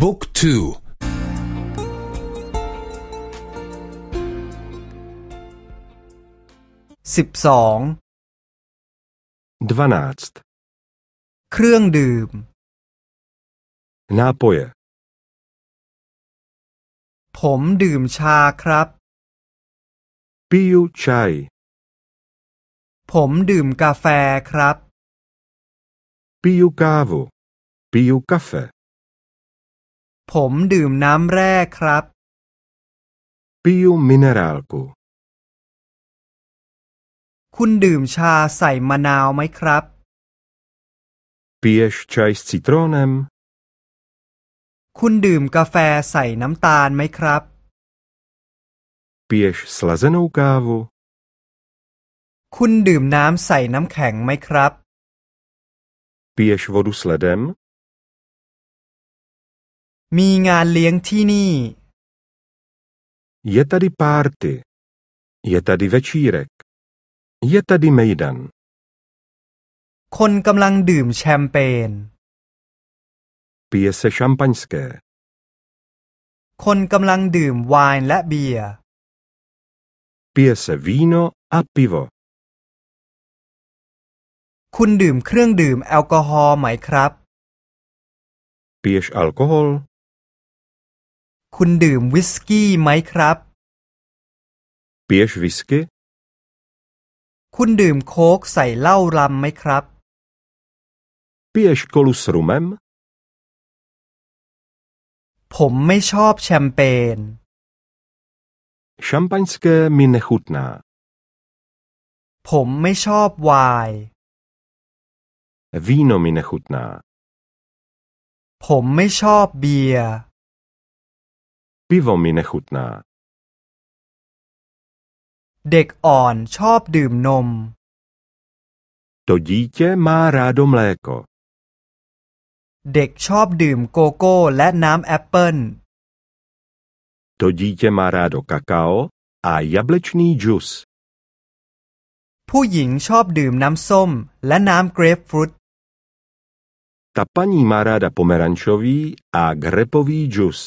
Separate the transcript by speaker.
Speaker 1: บุ๊กทู
Speaker 2: สิบสอง
Speaker 3: ดวานาสต์
Speaker 2: เครื่องดื่ม
Speaker 3: nápoje
Speaker 2: ผมดื่มชาครับ
Speaker 3: piju čaj
Speaker 2: ผมดื่มกาแฟครับ
Speaker 3: piju kávu piju kafe
Speaker 2: ผมดื่มน้ำแร่ครับ
Speaker 3: piju minerálku
Speaker 2: คุณดื่มชาใส่มะนาวไหมครับ
Speaker 3: piješ čaj s citronem
Speaker 2: คุณดื่มกาแฟใส่น้ำตาลไหมครับ
Speaker 3: piješ slazenou kávu
Speaker 2: คุณดื่มน้ำใส่น้ำแข็งไหมครับ
Speaker 3: piješ vodu s ledem
Speaker 2: มีงานเลี้ยงที่นี่
Speaker 3: je tady párty je tady večírek je tady mejdan
Speaker 2: คนกำลังดื่มแชมเปญ
Speaker 3: pije se šampaňské
Speaker 2: คนกำลังดื่มไวน์และเบียร์
Speaker 3: pije se víno a pivo
Speaker 2: คุณดื่มเครื่องดื่มแอลกอฮอล์ไหมครับ
Speaker 3: piješ alkohol
Speaker 2: คุณดื่มวิสกี้ไหมครับ
Speaker 3: piješ whisky
Speaker 2: คุณดื่มโค้กใส่เหล้ารำไหมครับ
Speaker 3: piješ kolu s rumem
Speaker 2: ผมไม่ชอบแชมเปญ
Speaker 3: šampaňské mi nechutná
Speaker 2: ผมไม่ชอบไวน์
Speaker 3: víno mi nechutná
Speaker 2: ผมไม่ชอบเบียร์
Speaker 3: pivo mi nechutná
Speaker 2: เด็กอ่อนชอบดื่มนม
Speaker 3: to dítě má rádo mléko
Speaker 2: เด็กชอบดื่มโกโก้และน้ำแอปเปิ้ล
Speaker 3: to dítě má rádo kakao a jablečný džus
Speaker 2: ผู้หญิงชอบดื่มน้ำส้มและน้ำเกรปฟรุต
Speaker 3: ta paní má ráda pomerančový a grepový džus